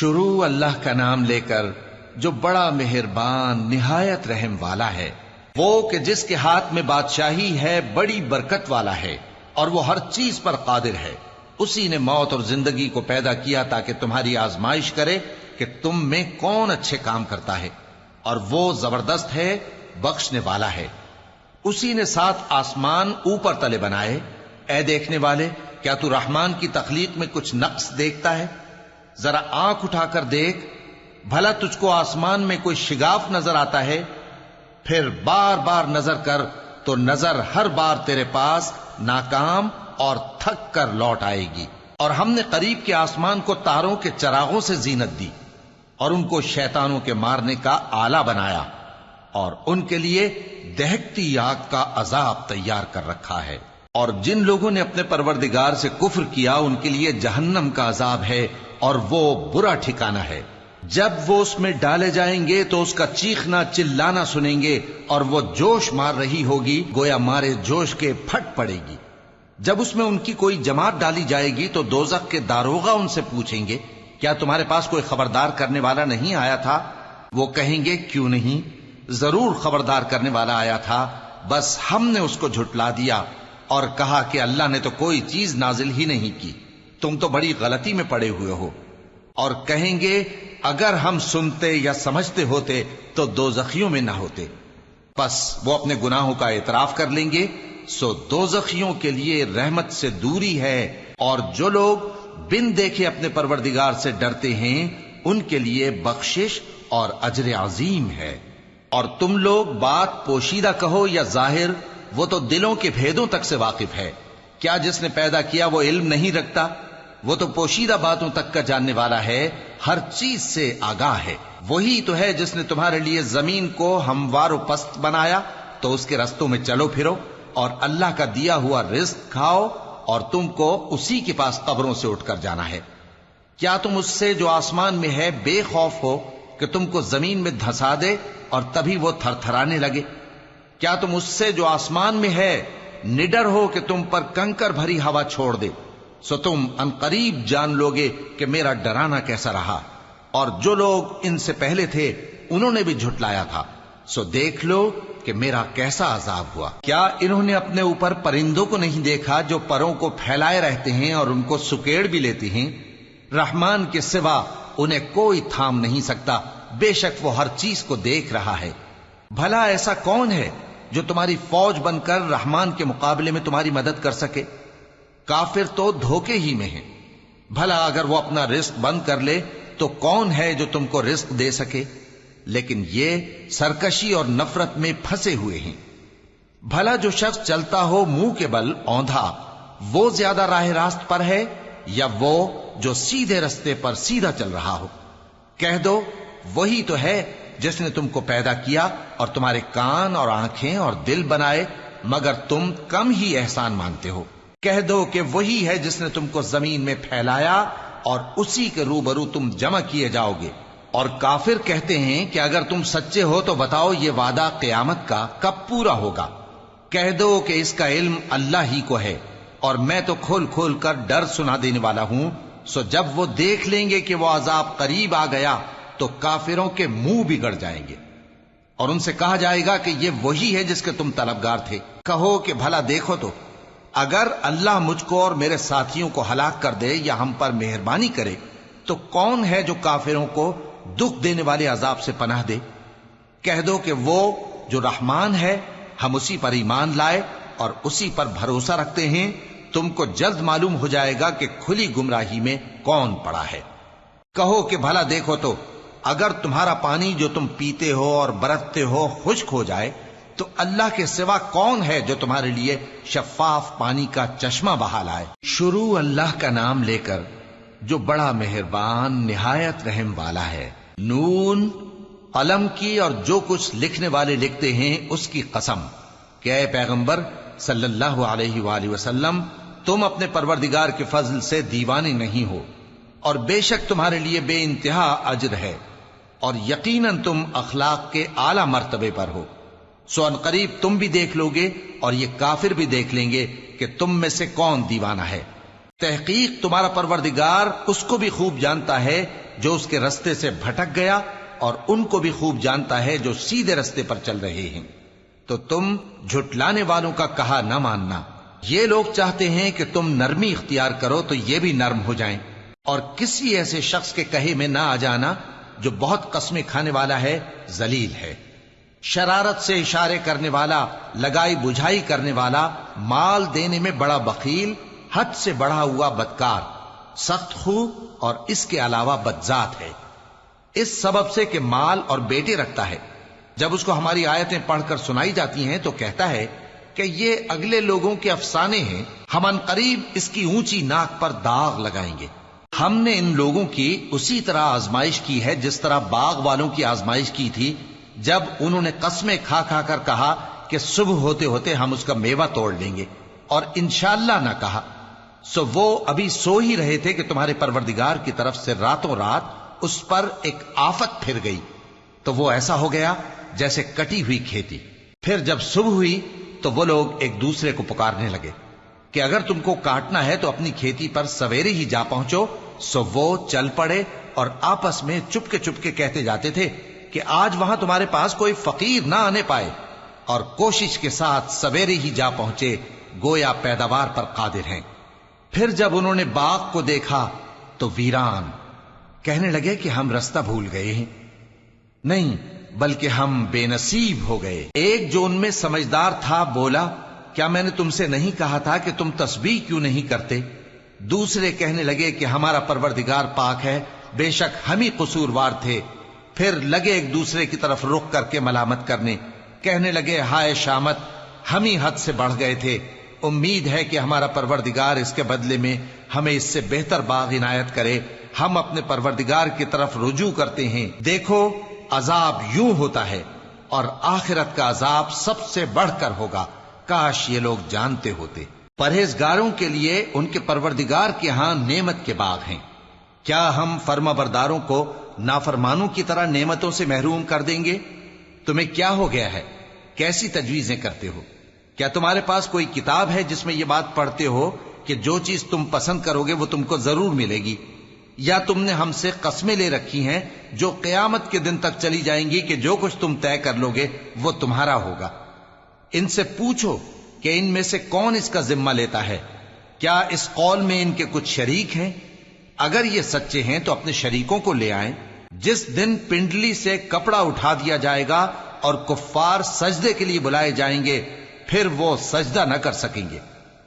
شروع اللہ کا نام لے کر جو بڑا مہربان، نہایت رحم والا ہے۔ وہ کہ جس کے ہاتھ میں بادشاہی ہے، بڑی برکت والا ہے اور وہ ہر چیز پر قادر ہے۔ اسی نے موت اور زندگی کو پیدا کیا تاکہ تمہاری آزمائش کرے کہ تم میں کون اچھے کام کرتا ہے۔ اور وہ زبردست ہے، بخشنے والا ہے۔ اسی نے سات آسمان اوپر تلے بنائے۔ اے دیکھنے والے، کیا تو رحمان کی تخلیق میں کچھ نقص دیکھتا ہے؟ ذرا آنکھ اٹھا کر دیکھ، بھلا تجھ کو آسمان میں کوئی شگاف نظر آتا ہے، پھر بار بار نظر کر تو نظر ہر بار تیرے پاس ناکام اور تھک کر لوٹ آئے گی۔ اور ہم نے قریب کے آسمان کو تاروں کے چراغوں سے زینت دی اور ان کو شیطانوں کے مارنے کا آلہ بنایا اور ان کے لیے دہکتی آگ کا عذاب تیار کر رکھا ہے۔ اور جن لوگوں نے اپنے پروردگار سے کفر کیا، ان کے لیے جہنم کا عذاب ہے۔ اور وہ برا ٹھکانہ ہے۔ جب وہ اس میں ڈالے جائیں گے تو اس کا چیخنا چلانا سنیں گے اور وہ جوش مار رہی ہوگی، گویا مارے جوش کے پھٹ پڑے گی۔ جب اس میں ان کی کوئی جماعت ڈالی جائے گی تو دوزخ کے داروغہ ان سے پوچھیں گے، کیا تمہارے پاس کوئی خبردار کرنے والا نہیں آیا تھا؟ وہ کہیں گے، کیوں نہیں؟ ضرور خبردار کرنے والا آیا تھا، بس ہم نے اس کو جھٹلا دیا اور کہا کہ اللہ نے تو کوئی چیز نازل ہی نہیں کی۔ تم تو بڑی غلطی میں پڑے ہوئے ہو۔ اور کہیں گے، اگر ہم سنتے یا سمجھتے ہوتے تو دو زخیوں میں نہ ہوتے۔ پس وہ اپنے گناہوں کا اعتراف کر لیں گے۔ سو دو زخیوں کے لیے رحمت سے دوری ہے۔ اور جو لوگ بن دیکھے اپنے پروردگار سے ڈرتے ہیں، ان کے لیے بخشش اور اجر عظیم ہے۔ اور تم لوگ بات پوشیدہ کہو یا ظاہر، وہ تو دلوں کے بھیدوں تک سے واقف ہے۔ کیا جس نے پیدا کیا وہ علم نہیں رکھتا؟ وہ تو پوشیدہ باتوں تک کا جاننے والا ہے، ہر چیز سے آگاہ ہے۔ وہی تو ہے جس نے تمہارے لیے زمین کو ہموار و پست بنایا، تو اس کے رستوں میں چلو پھرو اور اللہ کا دیا ہوا رزق کھاؤ اور تم کو اسی کے پاس قبروں سے اٹھ کر جانا ہے۔ کیا تم اس سے جو آسمان میں ہے بے خوف ہو کہ تم کو زمین میں دھسا دے اور تبھی وہ تھر تھرانے لگے؟ کیا تم اس سے جو آسمان میں ہے نڈر ہو کہ تم پر کنکر بھری ہوا چھوڑ دے؟ سو تم ان قریب جان لوگے کہ میرا ڈرانا کیسا رہا۔ اور جو لوگ ان سے پہلے تھے، انہوں نے بھی جھٹلایا تھا۔ سو دیکھ لو کہ میرا کیسا عذاب ہوا۔ کیا انہوں نے اپنے اوپر پرندوں کو نہیں دیکھا جو پروں کو پھیلائے رہتے ہیں اور ان کو سکیڑ بھی لیتے ہیں؟ رحمان کے سوا انہیں کوئی تھام نہیں سکتا۔ بے شک وہ ہر چیز کو دیکھ رہا ہے۔ بھلا ایسا کون ہے جو تمہاری فوج بن کر رحمان کے مقابلے میں تمہاری مدد کر سکے؟ کافر تو دھوکے ہی میں ہے بھلا اگر وہ اپنا رزق بند کر لے، تو کون ہے جو تم کو رزق دے سکے؟ لیکن یہ سرکشی اور نفرت میں پھنسے ہوئے ہیں۔ بھلا جو شخص چلتا ہو منہ کے بل اوندھا، وہ زیادہ راہ راست پر ہے یا وہ جو سیدھے رستے پر سیدھا چل رہا ہو؟ کہہ دو، وہی تو ہے جس نے تم کو پیدا کیا اور تمہارے کان اور آنکھیں اور دل بنائے، مگر تم کم ہی احسان مانتے ہو۔ کہہ دو کہ وہی ہے جس نے تم کو زمین میں پھیلایا اور اسی کے روبرو تم جمع کیے جاؤ گے۔ اور کافر کہتے ہیں کہ اگر تم سچے ہو تو بتاؤ یہ وعدہ قیامت کا کب پورا ہوگا۔ کہہ دو کہ اس کا علم اللہ ہی کو ہے اور میں تو کھول کھول کر ڈر سنا دینے والا ہوں۔ سو جب وہ دیکھ لیں گے کہ وہ عذاب قریب آ گیا تو کافروں کے منہ بگڑ جائیں گے۔ اور ان سے کہا جائے گا کہ یہ وہی ہے جس کے تم طلبگار تھے۔ کہو کہ بھلا دیکھو تو۔ اگر اللہ مجھ کو اور میرے ساتھیوں کو ہلاک کر دے یا ہم پر مہربانی کرے، تو کون ہے جو کافروں کو دکھ دینے والے عذاب سے پناہ دے؟ کہہ دو کہ وہ جو رحمان ہے، ہم اسی پر ایمان لائے اور اسی پر بھروسہ رکھتے ہیں۔ تم کو جلد معلوم ہو جائے گا کہ کھلی گمراہی میں کون پڑا ہے۔ کہو کہ بھلا دیکھو تو، اگر تمہارا پانی جو تم پیتے ہو اور برتتے ہو خشک ہو جائے تو اللہ کے سوا کون ہے جو تمہارے لیے شفاف پانی کا چشمہ بہا لائے؟ شروع اللہ کا نام لے کر جو بڑا مہربان، نہایت رحم والا ہے۔ نون، قلم کی اور جو کچھ لکھنے والے لکھتے ہیں، اس کی قسم۔ کہ اے پیغمبر، صلی اللہ علیہ وآلہ وسلم، تم اپنے پروردگار کے فضل سے دیوانے نہیں ہو۔ اور بے شک تمہارے لیے بے انتہا اجر ہے۔ اور یقیناً تم اخلاق کے اعلی مرتبے پر ہو۔ سو ان قریب تم بھی دیکھ لو گے اور یہ کافر بھی دیکھ لیں گے کہ تم میں سے کون دیوانہ ہے۔ تحقیق تمہارا پروردگار اس کو بھی خوب جانتا ہے جو اس کے رستے سے بھٹک گیا اور ان کو بھی خوب جانتا ہے جو سیدھے رستے پر چل رہے ہیں۔ تو تم جھٹلانے والوں کا کہا نہ ماننا۔ یہ لوگ چاہتے ہیں کہ تم نرمی اختیار کرو تو یہ بھی نرم ہو جائیں۔ اور کسی ایسے شخص کے کہے میں نہ آ جانا جو بہت قسمیں کھانے والا ہے، ذلیل ہے۔ شرارت سے اشارے کرنے والا، لگائی بجھائی کرنے والا، مال دینے میں بڑا بخیل، حد سے بڑھا ہوا بدکار، سخت خو اور اس کے علاوہ بدذات ہے۔ اس سبب سے کہ مال اور بیٹے رکھتا ہے۔ جب اس کو ہماری آیتیں پڑھ کر سنائی جاتی ہیں تو کہتا ہے کہ یہ اگلے لوگوں کے افسانے ہیں، ہم ان قریب اس کی اونچی ناک پر داغ لگائیں گے۔ ہم نے ان لوگوں کی اسی طرح آزمائش کی ہے، جس طرح باغ والوں کی آزمائش کی تھی جب انہوں نے قسمیں کھا کھا کر کہا کہ صبح ہوتے ہوتے ہم اس کا میوہ توڑ لیں گے اور انشاءاللہ نہ کہا، سو وہ ابھی سو ہی رہے تھے کہ تمہارے پروردگار کی طرف سے راتوں رات اس پر ایک آفت پھر گئی۔ تو وہ ایسا ہو گیا جیسے کٹی ہوئی کھیتی۔ پھر جب صبح ہوئی تو وہ لوگ ایک دوسرے کو پکارنے لگے کہ اگر تم کو کاٹنا ہے تو اپنی کھیتی پر سویرے ہی جا پہنچو۔ سو وہ چل پڑے اور آپس میں چپ کے چپ کے کہتے جاتے تھے کہ آج وہاں تمہارے پاس کوئی فقیر نہ آنے پائے اور کوشش کے ساتھ سویرے ہی جا پہنچے، گویا پیداوار پر قادر ہیں۔ پھر جب انہوں نے باغ کو دیکھا تو ویران، کہنے لگے کہ ہم رستہ بھول گئے ہیں۔ نہیں، بلکہ ہم بے نصیب ہو گئے۔ ایک جو ان میں سمجھدار تھا بولا، کیا میں نے تم سے نہیں کہا تھا کہ تم تسبیح کیوں نہیں کرتے؟ دوسرے کہنے لگے کہ ہمارا پروردگار پاک ہے، بے شک ہم ہی قصوروار تھے۔ پھر لگے ایک دوسرے کی طرف رخ کر کے ملامت کرنے۔ کہنے لگے، ہائے شامت، ہم ہی حد سے بڑھ گئے تھے۔ امید ہے کہ ہمارا پروردگار اس کے بدلے میں ہمیں اس سے بہتر باغ عنایت کرے۔ ہم اپنے پروردگار کی طرف رجوع کرتے ہیں۔ دیکھو، عذاب یوں ہوتا ہے اور آخرت کا عذاب سب سے بڑھ کر ہوگا۔ کاش یہ لوگ جانتے ہوتے۔ پرہیزگاروں کے لیے ان کے پروردگار کے ہاں نعمت کے باغ ہیں۔ کیا ہم فرما برداروں کو نافرمانوں کی طرح نعمتوں سے محروم کر دیں گے؟ تمہیں کیا ہو گیا ہے؟ کیسی تجویزیں کرتے ہو؟ کیا تمہارے پاس کوئی کتاب ہے جس میں یہ بات پڑھتے ہو کہ جو چیز تم پسند کرو گے وہ تم کو ضرور ملے گی؟ یا تم نے ہم سے قسمیں لے رکھی ہیں جو قیامت کے دن تک چلی جائیں گی کہ جو کچھ تم طے کر لو گے وہ تمہارا ہوگا؟ ان سے پوچھو کہ ان میں سے کون اس کا ذمہ لیتا ہے؟ کیا اس قول میں ان کے کچھ شریک ہیں؟ اگر یہ سچے ہیں تو اپنے شریکوں کو لے آئیں۔ جس دن پنڈلی سے کپڑا اٹھا دیا جائے گا اور کفار سجدے کے لیے بلائے جائیں گے، پھر وہ سجدہ نہ کر سکیں گے۔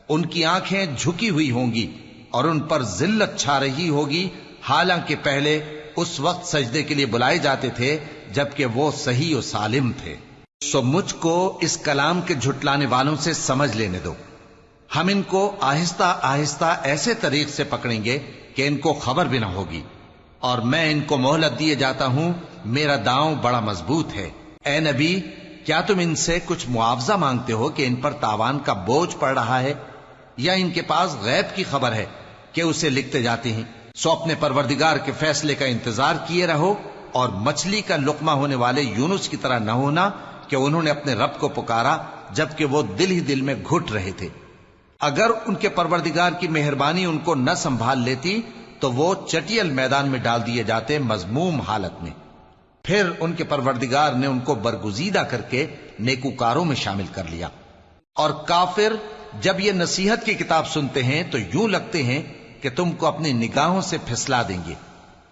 ان کی آنکھیں جھکی ہوئی ہوں گی اور ان پر ذلت چھا رہی ہوگی۔ حالانکہ پہلے اس وقت سجدے کے لیے بلائے جاتے تھے، جبکہ وہ صحیح و سالم تھے۔ سو مجھ کو اس کلام کے جھٹلانے والوں سے سمجھ لینے دو۔ ہم ان کو آہستہ آہستہ ایسے طریق سے پکڑیں گے کہ ان کو خبر بھی نہ ہوگی۔ اور میں ان کو مہلت دیے جاتا ہوں، میرا داؤں بڑا مضبوط ہے۔ اے نبی، کیا تم ان سے کچھ معاوضہ مانگتے ہو کہ ان پر تاوان کا بوجھ پڑ رہا ہے؟ یا ان کے پاس غیب کی خبر ہے کہ اسے لکھتے جاتے ہیں؟ سو اپنے پروردگار کے فیصلے کا انتظار کیے رہو، اور مچھلی کا لقمہ ہونے والے یونس کی طرح نہ ہونا کہ انہوں نے اپنے رب کو پکارا، جبکہ وہ دل ہی دل میں گھٹ رہے تھے۔ اگر ان کے پروردگار کی مہربانی ان کو نہ سنبھال لیتی، تو وہ چٹیل میدان میں ڈال دیے جاتے مضموم حالت میں۔ پھر ان کے پروردگار نے ان کو برگزیدہ کر کے نیکوکاروں میں شامل کر لیا۔ اور کافر جب یہ نصیحت کی کتاب سنتے ہیں، تو یوں لگتے ہیں کہ تم کو اپنی نگاہوں سے پھسلا دیں گے۔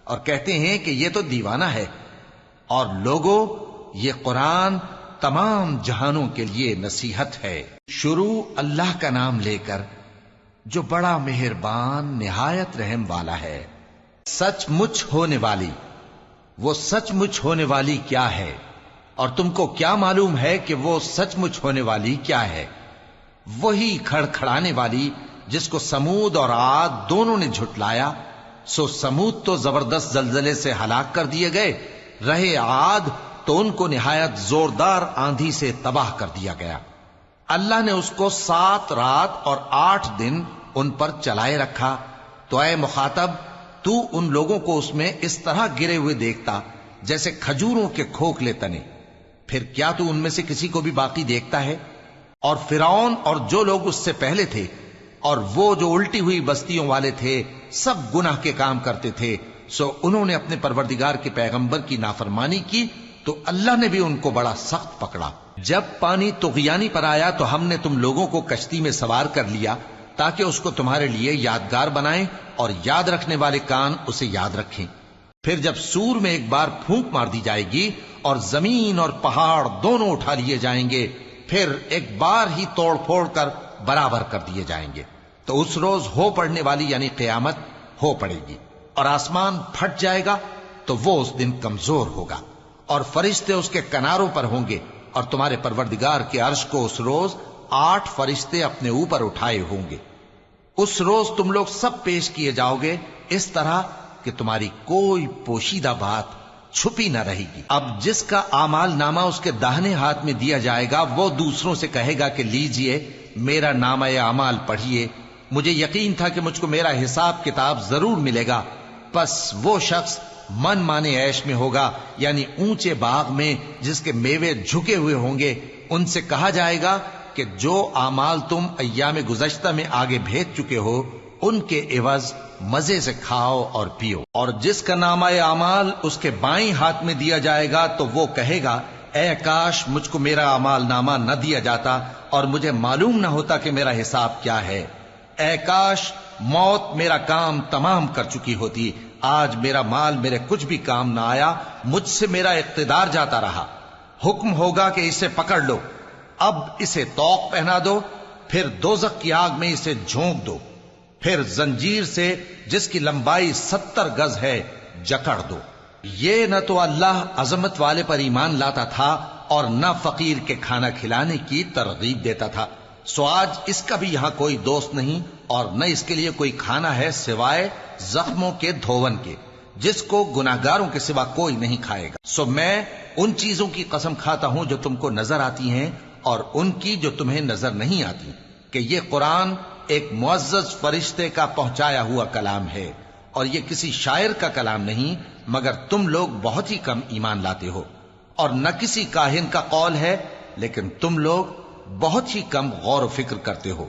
اور کہتے ہیں کہ یہ تو دیوانہ ہے۔ اور لوگوں یہ قرآن تمام جہانوں کے لیے نصیحت ہے۔ شروع اللہ کا نام لے کر، جو بڑا مہربان، نہایت رحم والا ہے۔ سچ مچ ہونے والی۔ وہ سچ مچ ہونے والی کیا ہے؟ اور تم کو کیا معلوم ہے کہ وہ سچ مچ ہونے والی کیا ہے؟ وہی کھڑ کھڑانے والی، جس کو سمود اور آد دونوں نے جھٹلایا، سو سمود تو زبردست زلزلے سے ہلاک کر دیے گئے۔ رہے آد تو ان کو نہایت زوردار آندھی سے تباہ کر دیا گیا۔ اللہ نے اس کو سات رات اور آٹھ دن ان پر چلائے رکھا۔ تو اے مخاطب، تو ان لوگوں کو اس میں اس طرح گرے ہوئے دیکھتا جیسے کھجوروں کے کھوکھلے تنے۔ پھر کیا تو ان میں سے کسی کو بھی باقی دیکھتا ہے؟ اور فرعون اور جو لوگ اس سے پہلے تھے اور وہ جو الٹی ہوئی بستیوں والے تھے، سب گناہ کے کام کرتے تھے۔ سو انہوں نے اپنے پروردگار کے پیغمبر کی نافرمانی کی تو اللہ نے بھی ان کو بڑا سخت پکڑا۔ جب پانی تغیانی پر آیا تو ہم نے تم لوگوں کو کشتی میں سوار کر لیا تاکہ اس کو تمہارے لیے یادگار بنائیں اور یاد رکھنے والے کان اسے یاد رکھیں۔ پھر جب سور میں ایک بار پھونک مار دی جائے گی اور زمین اور پہاڑ دونوں اٹھا لیے جائیں گے، پھر ایک بار ہی توڑ پھوڑ کر برابر کر دیے جائیں گے۔ تو اس روز ہو پڑنے والی یعنی قیامت ہو پڑے گی۔ اور آسمان پھٹ جائے گا تو وہ اس دن کمزور ہوگا۔ اور فرشتے اس کے کناروں پر ہوں گے اور تمہارے پروردگار کے عرش کو اس روز آٹھ فرشتے اپنے اوپر اٹھائے ہوں گے۔ اس روز تم لوگ سب پیش کیے جاؤ گے اس طرح کہ تمہاری کوئی پوشیدہ بات چھپی نہ رہے گی۔ اب جس کا آمال نامہ اس کے داہنے ہاتھ میں دیا جائے گا وہ دوسروں سے کہے گا کہ لیجیے، میرا نامہ اعمال پڑھیے مجھے یقین تھا کہ مجھ کو میرا حساب کتاب ضرور ملے گا۔ پس وہ شخص من مانے عیش میں ہوگا یعنی اونچے باغ میں جس کے میوے جھکے ہوئے ہوں گے، ان سے کہا جائے گا کہ جو اعمال تم ایام گزشتہ میں آگے بھیج چکے ہو، ان کے عوض مزے سے کھاؤ اور پیو۔ اور جس کا نامہ اعمال، اس کے بائیں ہاتھ میں دیا جائے گا، تو وہ کہے گا، اے کاش مجھ کو میرا اعمال نامہ نہ دیا جاتا اور مجھے معلوم نہ ہوتا کہ میرا حساب کیا ہے۔ اے کاش موت میرا کام تمام کر چکی ہوتی آج میرا مال میرے کچھ بھی کام نہ آیا، مجھ سے میرا اقتدار جاتا رہا۔ حکم ہوگا کہ اسے پکڑ لو۔ اب اسے توق پہنا دو، پھر دوزک کی آگ میں اسے جھونک دو۔ پھر زنجیر سے، جس کی لمبائی ستر گز ہے، جکڑ دو۔ یہ نہ تو اللہ عظمت والے پر ایمان لاتا تھا اور نہ فقیر کے کھانا کھلانے کی ترغیب دیتا تھا۔ سو آج اس کا بھی یہاں کوئی دوست نہیں۔ اور نہ اس کے لیے کوئی کھانا ہے سوائے زخموں کے دھون کے، جس کو گناہگاروں کے سوا کوئی نہیں کھائے گا۔ سو میں ان چیزوں کی قسم کھاتا ہوں جو تم کو نظر آتی ہیں اور ان کی جو تمہیں نظر نہیں آتی، کہ یہ قرآن ایک معزز فرشتے کا پہنچایا ہوا کلام ہے اور یہ کسی شاعر کا کلام نہیں، مگر تم لوگ بہت ہی کم ایمان لاتے ہو۔ اور نہ کسی کاہن کا قول ہے، لیکن تم لوگ بہت ہی کم غور و فکر کرتے ہو۔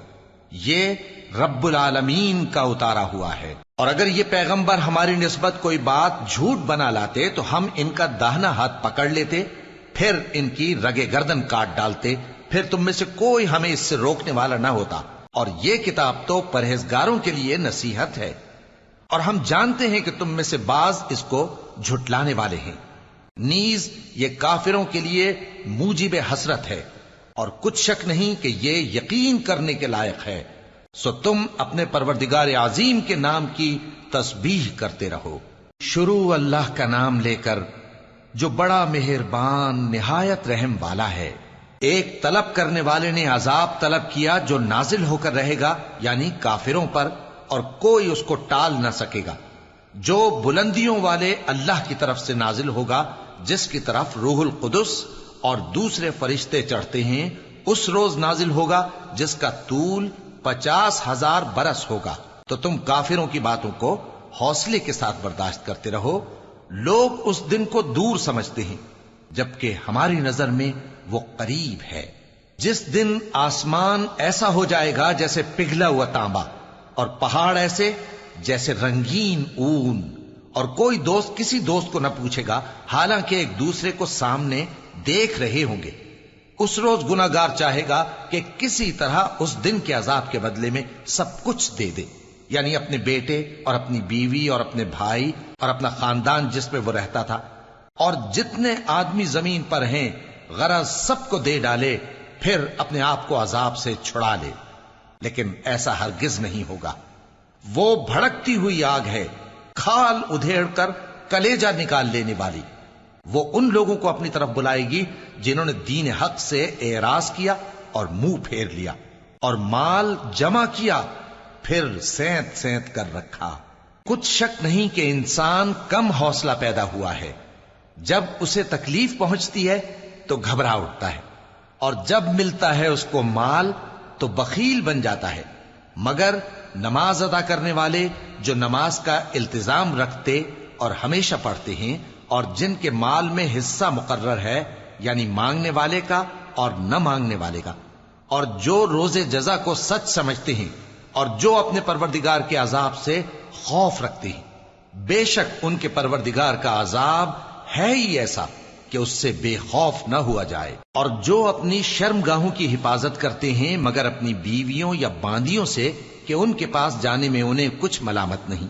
یہ رب العالمین کا اتارا ہوا ہے۔ اور اگر یہ پیغمبر ہماری نسبت کوئی بات جھوٹ بنا لاتے تو ہم ان کا داہنا ہاتھ پکڑ لیتے، پھر ان کی رگے گردن کاٹ ڈالتے، پھر تم میں سے کوئی ہمیں اس سے روکنے والا نہ ہوتا۔ اور یہ کتاب تو پرہیزگاروں کے لیے نصیحت ہے۔ اور ہم جانتے ہیں کہ تم میں سے بعض اس کو جھٹلانے والے ہیں۔ نیز یہ کافروں کے لیے موجب حسرت ہے۔ اور کچھ شک نہیں کہ یہ یقین کرنے کے لائق ہے، سو تم اپنے پروردگار عظیم کے نام کی تسبیح کرتے رہو۔ شروع اللہ کا نام لے کر جو بڑا مہربان، نہایت رحم والا ہے۔ ایک طلب کرنے والے نے عذاب طلب کیا جو نازل ہو کر رہے گا یعنی کافروں پر، اور کوئی اس کو ٹال نہ سکے گا۔ جو بلندیوں والے اللہ کی طرف سے نازل ہوگا، جس کی طرف روح القدس اور دوسرے فرشتے چڑھتے ہیں، اس روز نازل ہوگا جس کا طول پچاس ہزار برس ہوگا۔ تو تم کافروں کی باتوں کو حوصلے کے ساتھ برداشت کرتے رہو۔ لوگ اس دن کو دور سمجھتے ہیں، جبکہ ہماری نظر میں وہ قریب ہے۔ جس دن آسمان ایسا ہو جائے گا جیسے پگھلا ہوا تانبا، اور پہاڑ ایسے جیسے رنگین اون۔ اور کوئی دوست، کسی دوست کو نہ پوچھے گا، حالانکہ ایک دوسرے کو سامنے دیکھ رہے ہوں گے۔ اس روز گناگار چاہے گا کہ کسی طرح اس دن کے عذاب کے بدلے میں سب کچھ دے دے۔ یعنی اپنے بیٹے اور اپنی بیوی اور اپنے بھائی اور اپنا خاندان جس میں وہ رہتا تھا۔ اور جتنے آدمی زمین پر ہیں، غرض سب کو دے ڈالے، پھر اپنے آپ کو عذاب سے چھڑا لے۔ لیکن ایسا ہرگز نہیں ہوگا۔ وہ بھڑکتی ہوئی آگ ہے، کھال ادھیڑ کر کلیجا نکال لینے والی۔ وہ ان لوگوں کو اپنی طرف بلائے گی جنہوں نے دین حق سے اعراض کیا اور منہ پھیر لیا اور مال جمع کیا، پھر سینت سینت کر رکھا۔ کچھ شک نہیں کہ انسان کم حوصلہ پیدا ہوا ہے۔ جب اسے تکلیف پہنچتی ہے تو گھبرا اٹھتا ہے اور جب ملتا ہے اس کو مال تو بخیل بن جاتا ہے۔ مگر نماز ادا کرنے والے جو نماز کا التزام رکھتے اور ہمیشہ پڑھتے ہیں اور جن کے مال میں حصہ مقرر ہے یعنی مانگنے والے کا اور نہ مانگنے والے کا۔ اور جو روز جزا کو سچ سمجھتے ہیں اور جو اپنے پروردگار کے عذاب سے خوف رکھتے ہیں۔ بے شک ان کے پروردگار کا عذاب ہے ہی ایسا کہ اس سے بے خوف نہ ہوا جائے۔ اور جو اپنی شرم گاہوں کی حفاظت کرتے ہیں، مگر اپنی بیویوں یا باندیوں سے کہ ان کے پاس جانے میں انہیں کچھ ملامت نہیں۔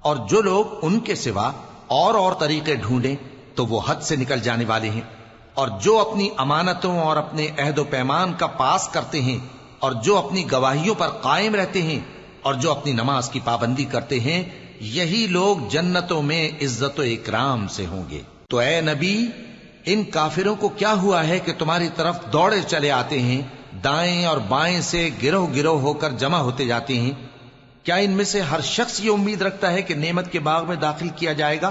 اور جو لوگ ان کے سوا اور اور طریقے ڈھونڈیں تو وہ حد سے نکل جانے والے ہیں۔ اور جو اپنی امانتوں اور اپنے عہد و پیمان کا پاس کرتے ہیں، اور جو اپنی گواہیوں پر قائم رہتے ہیں، اور جو اپنی نماز کی پابندی کرتے ہیں، یہی لوگ جنتوں میں عزت و اکرام سے ہوں گے۔ تو اے نبی، ان کافروں کو کیا ہوا ہے کہ تمہاری طرف دوڑے چلے آتے ہیں، دائیں اور بائیں سے گروہ گروہ ہو کر جمع ہوتے جاتے ہیں کیا ان میں سے ہر شخص یہ امید رکھتا ہے کہ نعمت کے باغ میں داخل کیا جائے گا؟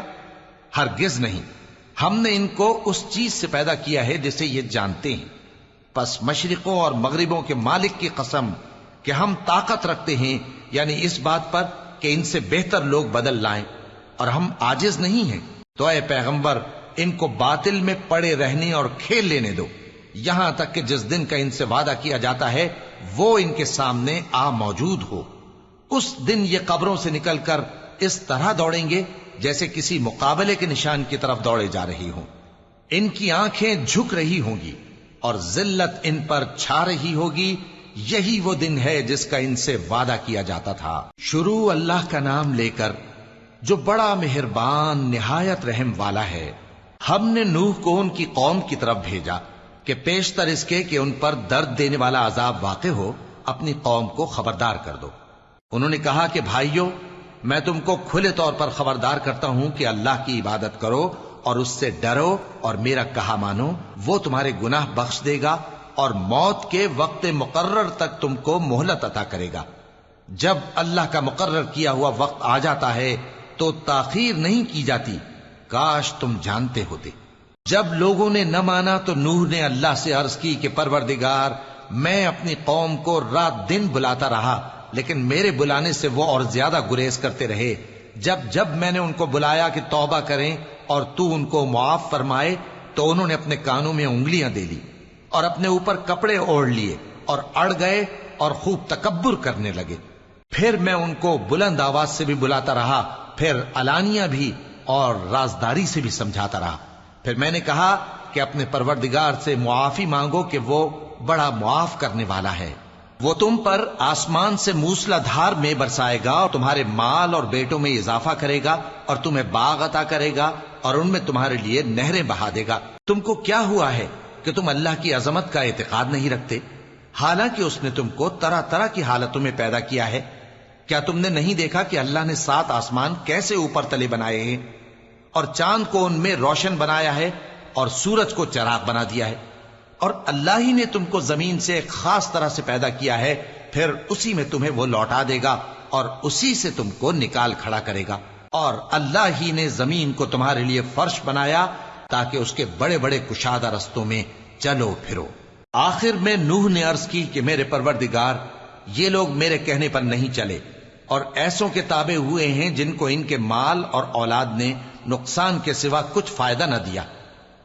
ہرگز نہیں۔ ہم نے ان کو اس چیز سے پیدا کیا ہے جسے یہ جانتے ہیں۔ پس مشرقوں اور مغربوں کے مالک کی قسم کہ ہم طاقت رکھتے ہیں یعنی اس بات پر کہ ان سے بہتر لوگ بدل لائیں۔ اور ہم آجز نہیں ہیں۔ تو اے پیغمبر، ان کو باطل میں پڑے رہنے اور کھیل لینے دو۔ یہاں تک کہ جس دن کا ان سے وعدہ کیا جاتا ہے، وہ ان کے سامنے آ موجود ہو۔ اس دن یہ قبروں سے نکل کر اس طرح دوڑیں گے جیسے کسی مقابلے کے نشان کی طرف دوڑے جا رہی ہوں۔ ان کی آنکھیں جھک رہی ہوں گی اور ذلت ان پر چھا رہی ہوگی۔ یہی وہ دن ہے جس کا ان سے وعدہ کیا جاتا تھا۔ شروع اللہ کا نام لے کر جو بڑا مہربان، نہایت رحم والا ہے۔ ہم نے نوح کو ان کی قوم کی طرف بھیجا کہ پیشتر اس کے کہ ان پر درد دینے والا عذاب واقع ہو، اپنی قوم کو خبردار کر دو۔ انہوں نے کہا کہ بھائیو، میں تم کو کھلے طور پر خبردار کرتا ہوں کہ اللہ کی عبادت کرو اور اس سے ڈرو اور میرا کہا مانو، وہ تمہارے گناہ بخش دے گا اور موت کے وقت مقرر تک تم کو مہلت عطا کرے گا۔ جب اللہ کا مقرر کیا ہوا وقت آ جاتا ہے تو تاخیر نہیں کی جاتی۔ کاش تم جانتے ہوتے۔ جب لوگوں نے نہ مانا تو نوح نے اللہ سے عرض کی کہ پروردگار، میں اپنی قوم کو رات دن بلاتا رہا۔ لیکن میرے بلانے سے وہ اور زیادہ گریز کرتے رہے۔ جب جب میں نے ان کو بلایا کہ توبہ کریں اور تو ان کو معاف فرمائے، تو انہوں نے اپنے کانوں میں انگلیاں دے لی اور اپنے اوپر کپڑے اوڑھ لیے اور اڑ گئے اور خوب تکبر کرنے لگے۔ پھر میں ان کو بلند آواز سے بھی بلاتا رہا، پھر الانیہ بھی اور رازداری سے بھی سمجھاتا رہا۔ پھر میں نے کہا کہ اپنے پروردگار سے معافی مانگو کہ وہ بڑا معاف کرنے والا ہے۔ وہ تم پر آسمان سے موسلا دھار میں برسائے گا اور تمہارے مال اور بیٹوں میں اضافہ کرے گا اور تمہیں باغ عطا کرے گا اور ان میں تمہارے لیے نہریں بہا دے گا۔ تم کو کیا ہوا ہے کہ تم اللہ کی عظمت کا اعتقاد نہیں رکھتے؟ حالانکہ اس نے تم کو طرح طرح کی حالتوں میں پیدا کیا ہے۔ کیا تم نے نہیں دیکھا کہ اللہ نے سات آسمان کیسے اوپر تلے بنائے ہیں؟ اور چاند کو ان میں روشن بنایا ہے اور سورج کو چراغ بنا دیا ہے۔ اور اللہ ہی نے تم کو زمین سے ایک خاص طرح سے پیدا کیا ہے، پھر اسی میں تمہیں وہ لوٹا دے گا اور اسی سے تم کو نکال کھڑا کرے گا۔ اور اللہ ہی نے زمین کو تمہارے لیے فرش بنایا تاکہ اس کے بڑے بڑے کشادہ رستوں میں چلو پھرو۔ آخر میں نوح نے عرض کی کہ میرے پروردگار، یہ لوگ میرے کہنے پر نہیں چلے اور ایسوں کے تابع ہوئے ہیں جن کو ان کے مال اور اولاد نے نقصان کے سوا کچھ فائدہ نہ دیا۔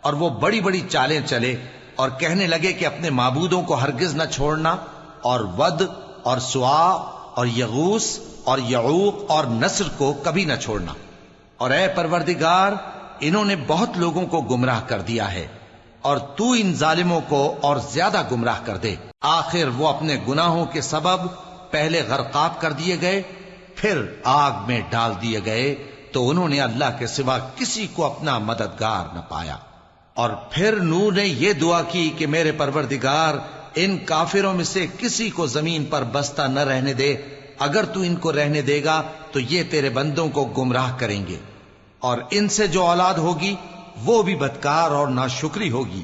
اور وہ بڑی بڑی چالیں چلے اور کہنے لگے کہ اپنے معبودوں کو ہرگز نہ چھوڑنا اور ود اور سوا اور یغوس اور یعوق اور نصر کو کبھی نہ چھوڑنا۔ اور اے پروردگار، انہوں نے بہت لوگوں کو گمراہ کر دیا ہے، اور تو ان ظالموں کو اور زیادہ گمراہ کر دے۔ آخر وہ اپنے گناہوں کے سبب پہلے غرقاب کر دیے گئے، پھر آگ میں ڈال دیے گئے، تو انہوں نے اللہ کے سوا کسی کو اپنا مددگار نہ پایا۔ اور پھر نو نے یہ دعا کی کہ میرے پروردگار، ان کافروں میں سے کسی کو زمین پر بستہ نہ رہنے دے۔ اگر تو ان کو رہنے دے گا، تو یہ تیرے بندوں کو گمراہ کریں گے۔ اور ان سے جو اولاد ہوگی، وہ بھی بدکار اور ناشکری ہوگی۔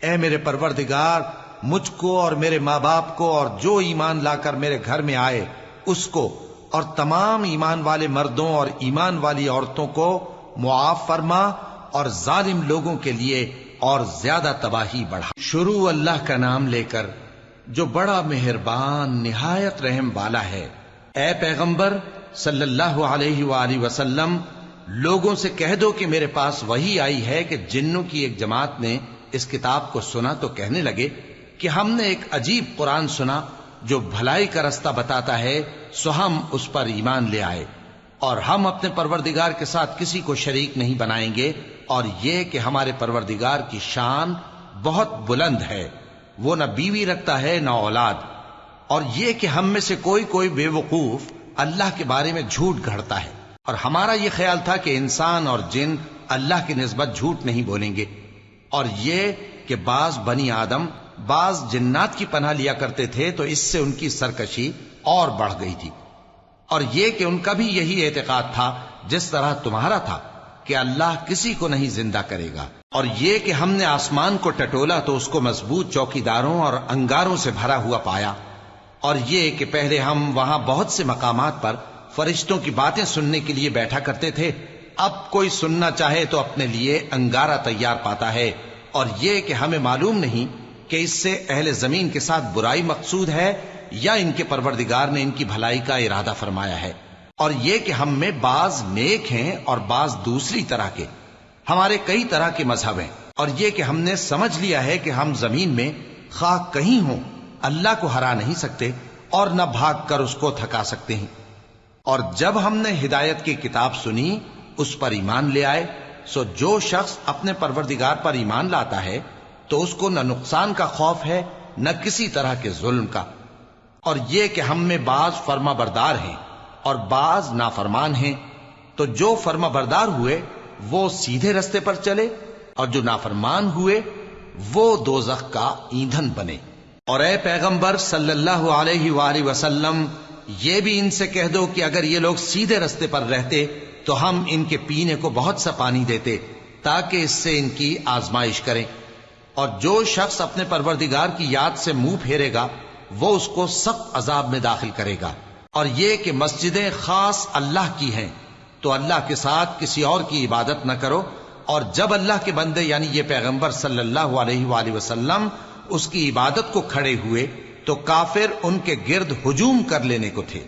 اے میرے پروردگار، مجھ کو اور میرے ماں باپ کو اور جو ایمان لا کر میرے گھر میں آئے، اس کو اور تمام ایمان والے مردوں اور ایمان والی عورتوں کو معاف فرما۔ اور ظالم لوگوں کے لیے اور زیادہ تباہی بڑھا۔ شروع اللہ کا نام لے کر جو بڑا مہربان، نہایت رحم والا ہے۔ اے پیغمبر صلی اللہ علیہ وآلہ وسلم، لوگوں سے کہہ دو کہ میرے پاس وہی آئی ہے کہ جنوں کی ایک جماعت نے اس کتاب کو سنا تو کہنے لگے کہ ہم نے ایک عجیب قرآن سنا جو بھلائی کا رستہ بتاتا ہے، سو ہم اس پر ایمان لے آئے۔ اور ہم اپنے پروردگار کے ساتھ کسی کو شریک نہیں بنائیں گے۔ اور یہ کہ ہمارے پروردگار کی شان بہت بلند ہے۔ وہ نہ بیوی رکھتا ہے نہ اولاد۔ اور یہ کہ ہم میں سے کوئی کوئی بے وقوف اللہ کے بارے میں جھوٹ گھڑتا ہے۔ اور ہمارا یہ خیال تھا کہ انسان اور جن اللہ کی نسبت جھوٹ نہیں بولیں گے۔ اور یہ کہ بعض بنی آدم بعض جنات کی پناہ لیا کرتے تھے تو اس سے ان کی سرکشی اور بڑھ گئی تھی۔ اور یہ کہ ان کا بھی یہی اعتقاد تھا جس طرح تمہارا تھا۔ کہ اللہ کسی کو نہیں زندہ کرے گا۔ اور یہ کہ ہم نے آسمان کو ٹٹولا تو اس کو مضبوط چوکی داروں اور انگاروں سے بھرا ہوا پایا۔ اور یہ کہ پہلے ہم وہاں بہت سے مقامات پر فرشتوں کی باتیں سننے کے لیے بیٹھا کرتے تھے۔ اب کوئی سننا چاہے تو اپنے لیے انگارہ تیار پاتا ہے۔ اور یہ کہ ہمیں معلوم نہیں کہ اس سے اہل زمین کے ساتھ برائی مقصود ہے یا ان کے پروردگار نے ان کی بھلائی کا ارادہ فرمایا ہے۔ اور یہ کہ ہم میں بعض نیک ہیں اور بعض دوسری طرح کے۔ ہمارے کئی طرح کے مذہب ہیں۔ اور یہ کہ ہم نے سمجھ لیا ہے کہ ہم زمین میں خواہ کہیں ہوں، اللہ کو ہرا نہیں سکتے اور نہ بھاگ کر اس کو تھکا سکتے ہیں۔ اور جب ہم نے ہدایت کی کتاب سنی، اس پر ایمان لے آئے، سو جو شخص اپنے پروردگار پر ایمان لاتا ہے، تو اس کو نہ نقصان کا خوف ہے، نہ کسی طرح کے ظلم کا۔ اور یہ کہ ہم میں بعض فرما بردار ہیں۔ اور بعض نافرمان ہیں، تو جو فرما بردار ہوئے، وہ سیدھے رستے پر چلے، اور جو نافرمان ہوئے، وہ دوزخ کا ایندھن بنے۔ اور اے پیغمبر صلی اللہ علیہ وآلہ وسلم، یہ بھی ان سے کہہ دو کہ اگر یہ لوگ سیدھے رستے پر رہتے، تو ہم ان کے پینے کو بہت سا پانی دیتے، تاکہ اس سے ان کی آزمائش کریں۔ اور جو شخص اپنے پروردگار کی یاد سے منہ پھیرے گا، وہ اس کو سخت عذاب میں داخل کرے گا۔ اور یہ کہ مسجدیں خاص اللہ کی ہیں، تو اللہ کے ساتھ کسی اور کی عبادت نہ کرو۔ اور جب اللہ کے بندے یعنی یہ پیغمبر صلی اللہ علیہ وآلہ وسلم، اس کی عبادت کو کھڑے ہوئے، تو کافر ان کے گرد ہجوم کر لینے کو تھے۔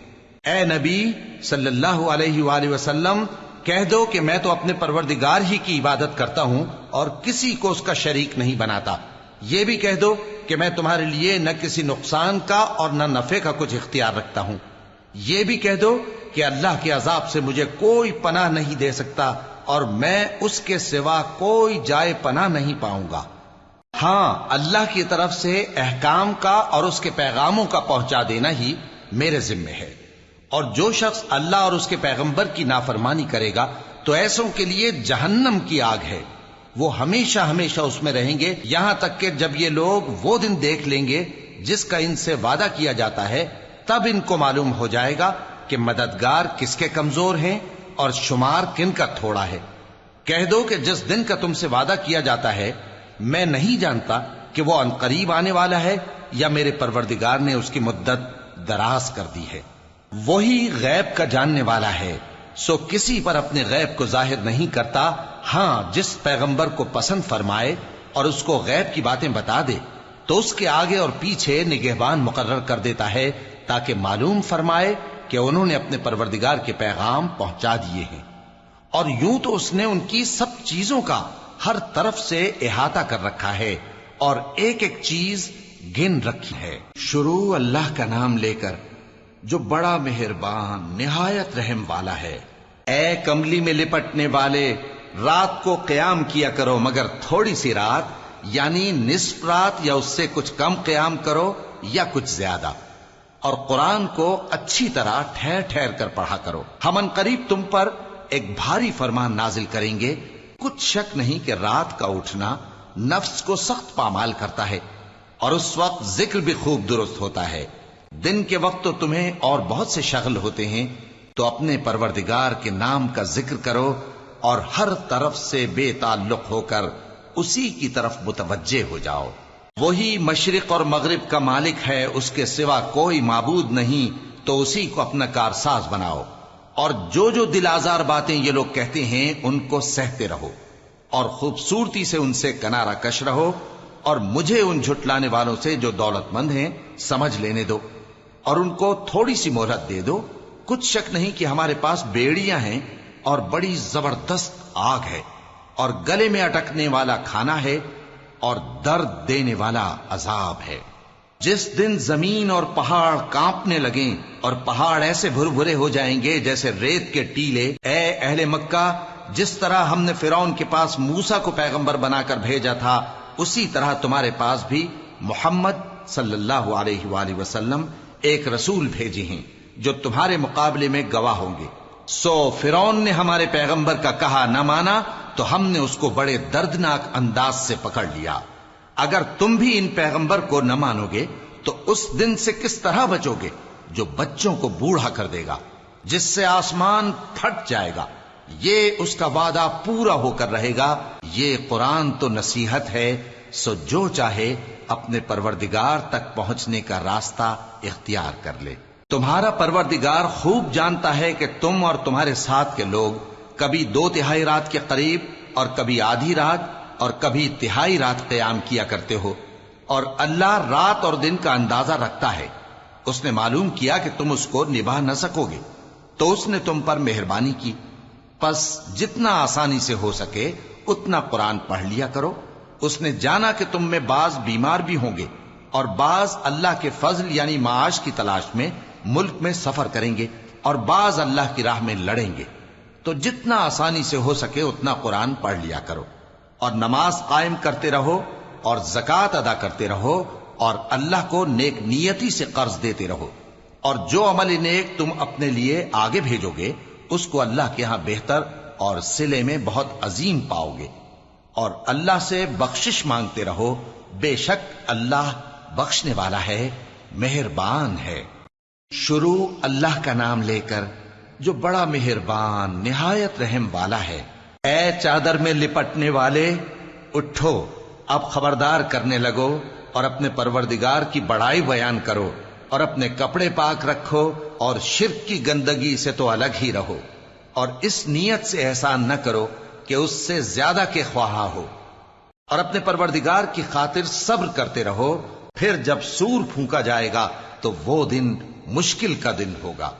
اے نبی صلی اللہ علیہ وآلہ وسلم، کہہ دو کہ میں تو اپنے پروردگار ہی کی عبادت کرتا ہوں اور کسی کو اس کا شریک نہیں بناتا۔ یہ بھی کہہ دو کہ میں تمہارے لیے نہ کسی نقصان کا اور نہ نفع کا کچھ اختیار رکھتا ہوں۔ یہ بھی کہہ دو کہ اللہ کے عذاب سے مجھے کوئی پناہ نہیں دے سکتا اور میں اس کے سوا کوئی جائے پناہ نہیں پاؤں گا۔ ہاں اللہ کی طرف سے احکام کا اور اس کے پیغاموں کا پہنچا دینا ہی میرے ذمے ہے۔ اور جو شخص اللہ اور اس کے پیغمبر کی نافرمانی کرے گا، تو ایسوں کے لیے جہنم کی آگ ہے۔ وہ ہمیشہ ہمیشہ اس میں رہیں گے۔ یہاں تک کہ جب یہ لوگ وہ دن دیکھ لیں گے جس کا ان سے وعدہ کیا جاتا ہے تب ان کو معلوم ہو جائے گا کہ مددگار کس کے کمزور ہیں اور شمار کن کا تھوڑا ہے۔ کہہ دو کہ جس دن کا تم سے وعدہ کیا جاتا ہے، میں نہیں جانتا کہ وہ انقریب آنے والا ہے یا میرے پروردگار نے اس کی مدت دراز کر دی ہے۔ وہی غیب کا جاننے والا ہے۔ سو کسی پر اپنے غیب کو ظاہر نہیں کرتا ہاں جس پیغمبر کو پسند فرمائے اور اس کو غیب کی باتیں بتا دے، تو اس کے آگے اور پیچھے نگہبان مقرر کر دیتا ہے تاکہ معلوم فرمائے کہ انہوں نے اپنے پروردگار کے پیغام پہنچا دیے ہیں۔ اور یوں تو اس نے ان کی سب چیزوں کا ہر طرف سے احاطہ کر رکھا ہے اور ایک ایک چیز گن رکھی ہے۔ شروع اللہ کا نام لے کر جو بڑا مہربان، نہایت رحم والا ہے۔ اے کملی میں لپٹنے والے، رات کو قیام کیا کرو مگر تھوڑی سی رات یعنی نصف رات یا اس سے کچھ کم قیام کرو یا کچھ زیادہ۔ اور قرآن کو اچھی طرح ٹھہر ٹھہر کر پڑھا کرو۔ ہم قریب تم پر ایک بھاری فرمان نازل کریں گے۔ کچھ شک نہیں کہ رات کا اٹھنا نفس کو سخت پامال کرتا ہے اور اس وقت ذکر بھی خوب درست ہوتا ہے۔ دن کے وقت تو تمہیں اور بہت سے شغل ہوتے ہیں۔ تو اپنے پروردگار کے نام کا ذکر کرو اور ہر طرف سے بے تعلق ہو کر اسی کی طرف متوجہ ہو جاؤ۔ وہی مشرق اور مغرب کا مالک ہے، اس کے سوا کوئی معبود نہیں، تو اسی کو اپنا کارساز بناؤ۔ اور جو جو دل آزار باتیں یہ لوگ کہتے ہیں، ان کو سہتے رہو۔ اور خوبصورتی سے ان سے کنارہ کش رہو۔ اور مجھے ان جھٹلانے والوں سے جو دولت مند ہیں، سمجھ لینے دو۔ اور ان کو تھوڑی سی مہلت دے دو۔ کچھ شک نہیں کہ ہمارے پاس بیڑیاں ہیں اور بڑی زبردست آگ ہے۔ اور گلے میں اٹکنے والا کھانا ہے اور درد دینے والا عذاب ہے۔ جس دن زمین اور پہاڑ کانپنے لگیں اور پہاڑ ایسے بھر بھرے ہو جائیں گے جیسے ریت کے ٹیلے، اے اہل مکہ، جس طرح ہم نے فرعون کے پاس موسا کو پیغمبر بنا کر بھیجا تھا، اسی طرح تمہارے پاس بھی محمد صلی اللہ علیہ وآلہ وسلم ایک رسول بھیجے ہیں جو تمہارے مقابلے میں گواہ ہوں گے۔ سو فرعون نے ہمارے پیغمبر کا کہا نہ مانا تو ہم نے اس کو بڑے دردناک انداز سے پکڑ لیا۔ اگر تم بھی ان پیغمبر کو نہ مانو گے تو اس دن سے کس طرح بچو گے جو بچوں کو بوڑھا کر دے گا، جس سے آسمان پھٹ جائے گا۔ یہ اس کا وعدہ پورا ہو کر رہے گا۔ یہ قرآن تو نصیحت ہے، سو جو چاہے اپنے پروردگار تک پہنچنے کا راستہ اختیار کر لے۔ تمہارا پروردگار خوب جانتا ہے کہ تم اور تمہارے ساتھ کے لوگ کبھی دو تہائی رات کے قریب اور کبھی آدھی رات اور کبھی تہائی رات قیام کیا کرتے ہو اور اللہ رات اور دن کا اندازہ رکھتا ہے۔ اس نے معلوم کیا کہ تم اس کو نبھا نہ سکو گے۔ تو اس نے تم پر مہربانی کی۔ پس جتنا آسانی سے ہو سکے، اتنا قرآن پڑھ لیا کرو۔ اس نے جانا کہ تم میں بعض بیمار بھی ہوں گے اور بعض اللہ کے فضل یعنی معاش کی تلاش میں ملک میں سفر کریں گے اور بعض اللہ کی راہ میں لڑیں گے۔ تو جتنا آسانی سے ہو سکے اتنا قرآن پڑھ لیا کرو اور نماز قائم کرتے رہو اور زکات ادا کرتے رہو اور اللہ کو نیک نیتی سے قرض دیتے رہو۔ اور جو عمل نیک تم اپنے لیے آگے بھیجو گے، اس کو اللہ کے ہاں بہتر اور سلے میں بہت عظیم پاؤ گے۔ اور اللہ سے بخشش مانگتے رہو، بے شک اللہ بخشنے والا ہے، مہربان ہے۔ شروع اللہ کا نام لے کر جو بڑا مہربان، نہایت رحم والا ہے۔ اے چادر میں لپٹنے والے، اٹھو، اب خبردار کرنے لگو اور اپنے پروردگار کی بڑائی بیان کرو اور اپنے کپڑے پاک رکھو اور شرک کی گندگی سے تو الگ ہی رہو۔ اور اس نیت سے احسان نہ کرو کہ اس سے زیادہ کے خواہاں ہو۔ اور اپنے پروردگار کی خاطر صبر کرتے رہو، پھر جب سور پھونکا جائے گا تو وہ دن مشکل کا دن ہوگا۔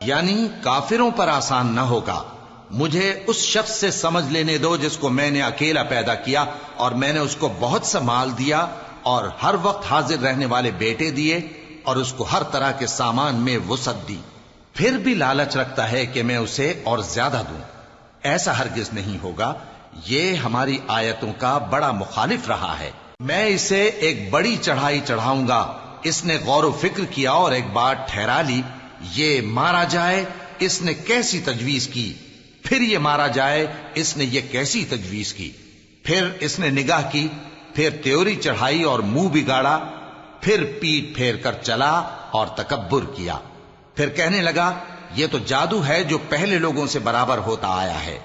یعنی کافروں پر آسان نہ ہوگا۔ مجھے اس شخص سے سمجھ لینے دو جس کو میں نے اکیلا پیدا کیا اور میں نے اس کو بہت سا مال دیا اور ہر وقت حاضر رہنے والے بیٹے دیے اور اس کو ہر طرح کے سامان میں وسعت دی۔ پھر بھی لالچ رکھتا ہے کہ میں اسے اور زیادہ دوں۔ ایسا ہرگز نہیں ہوگا۔ یہ ہماری آیتوں کا بڑا مخالف رہا ہے۔ میں اسے ایک بڑی چڑھائی چڑھاؤں گا۔ اس نے غور و فکر کیا اور ایک بات ٹھہرا لی، یہ مارا جائے، اس نے کیسی تجویز کی؟ پھر یہ مارا جائے، اس نے یہ کیسی تجویز کی؟ پھر اس نے نگاہ کی، پھر تیوری چڑھائی اور منہ بگاڑا، پھر پیٹ پھیر کر چلا اور تکبر کیا۔ پھر کہنے لگا، یہ تو جادو ہے جو پہلے لوگوں سے برابر ہوتا آیا ہے۔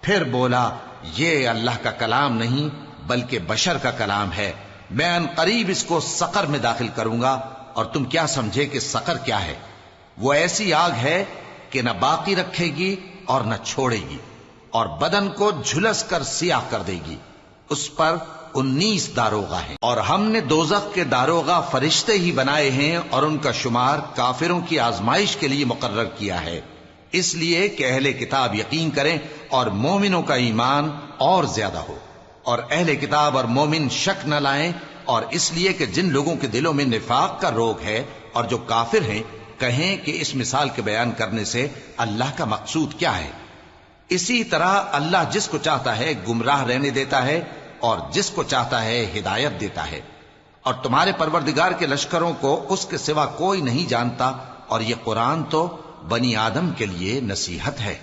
پھر بولا، یہ اللہ کا کلام نہیں، بلکہ بشر کا کلام ہے۔ میں ان قریب اس کو سقر میں داخل کروں گا اور تم کیا سمجھے کہ سقر کیا ہے؟ وہ ایسی آگ ہے کہ نہ باقی رکھے گی اور نہ چھوڑے گی اور بدن کو جھلس کر سیاہ کر دے گی۔ اس پر انیس داروغہ ہیں۔ اور ہم نے دوزخ کے داروغہ فرشتے ہی بنائے ہیں اور ان کا شمار کافروں کی آزمائش کے لیے مقرر کیا ہے۔ اس لیے کہ اہل کتاب یقین کریں اور مومنوں کا ایمان اور زیادہ ہو۔ اور اہل کتاب اور مومن شک نہ لائیں اور اس لیے کہ جن لوگوں کے دلوں میں نفاق کا روگ ہے اور جو کافر ہیں، کہیں کہ اس مثال کے بیان کرنے سے اللہ کا مقصود کیا ہے۔ اسی طرح اللہ جس کو چاہتا ہے گمراہ رہنے دیتا ہے اور جس کو چاہتا ہے ہدایت دیتا ہے۔ اور تمہارے پروردگار کے لشکروں کو اس کے سوا کوئی نہیں جانتا اور یہ قرآن تو بنی آدم کے لیے نصیحت ہے۔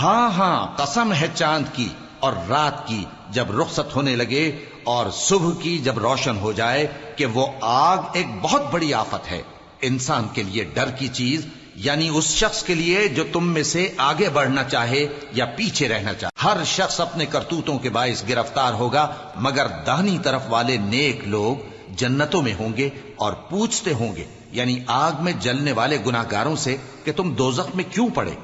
ہاں ہاں قسم ہے چاند کی۔ اور رات کی جب رخصت ہونے لگے اور صبح کی جب روشن ہو جائے کہ وہ آگ ایک بہت بڑی آفت ہے۔ انسان کے لیے ڈر کی چیز یعنی اس شخص کے لیے جو تم میں سے آگے بڑھنا چاہے یا پیچھے رہنا چاہے۔ ہر شخص اپنے کرتوتوں کے باعث گرفتار ہوگا، مگر دہنی طرف والے نیک لوگ جنتوں میں ہوں گے اور پوچھتے ہوں گے یعنی آگ میں جلنے والے گناہگاروں سے کہ تم دوزخ میں کیوں پڑے۔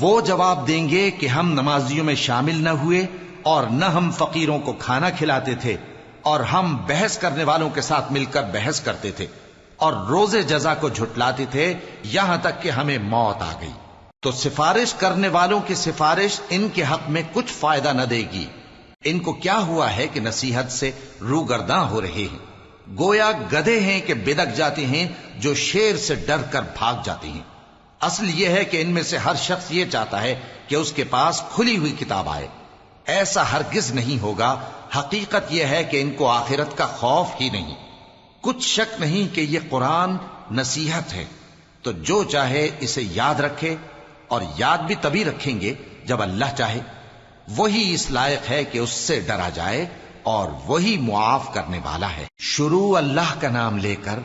وہ جواب دیں گے کہ ہم نمازیوں میں شامل نہ ہوئے اور نہ ہم فقیروں کو کھانا کھلاتے تھے اور ہم بحث کرنے والوں کے ساتھ مل کر بحث کرتے تھے اور روزے جزا کو جھٹلاتے تھے، یہاں تک کہ ہمیں موت آ گئی۔ تو سفارش کرنے والوں کی سفارش ان کے حق میں کچھ فائدہ نہ دے گی۔ ان کو کیا ہوا ہے کہ نصیحت سے روگرداں ہو رہے ہیں؟ گویا گدے ہیں کہ بدک جاتے ہیں جو شیر سے ڈر کر بھاگ جاتے ہیں۔ اصل یہ ہے کہ ان میں سے ہر شخص یہ چاہتا ہے کہ اس کے پاس کھلی ہوئی کتاب آئے۔ ایسا ہرگز نہیں ہوگا۔ حقیقت یہ ہے کہ ان کو آخرت کا خوف ہی نہیں۔ کچھ شک نہیں کہ یہ قرآن نصیحت ہے۔ تو جو چاہے اسے یاد رکھے اور یاد بھی تبھی رکھیں گے جب اللہ چاہے۔ وہی اس لائق ہے کہ اس سے ڈرا جائے اور وہی معاف کرنے والا ہے۔ شروع اللہ کا نام لے کر